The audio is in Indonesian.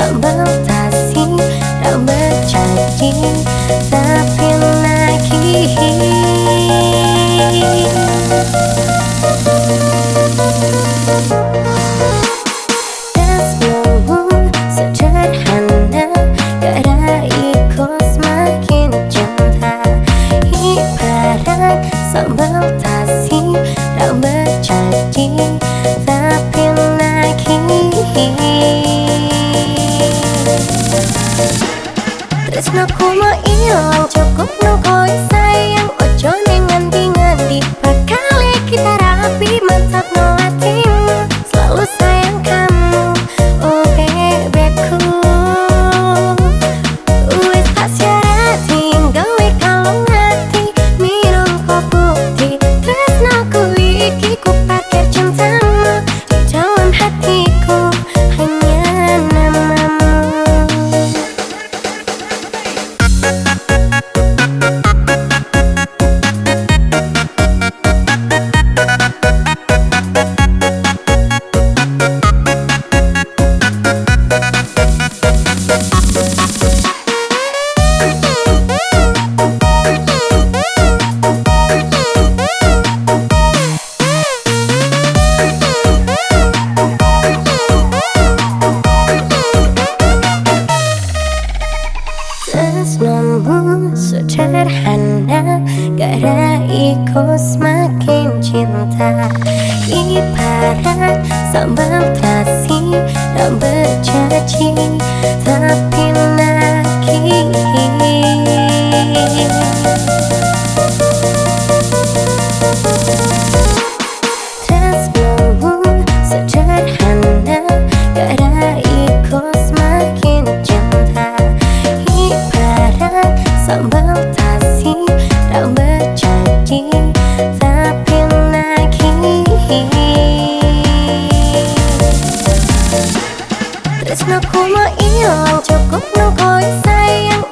Tak bertasi, tak berjanji Tapi lagi. sederhana Gara ikut semakin cinta Ibarat sambal terasi Dan berjanji Tapi Tresno ku mau ilang cukup nang koi sayang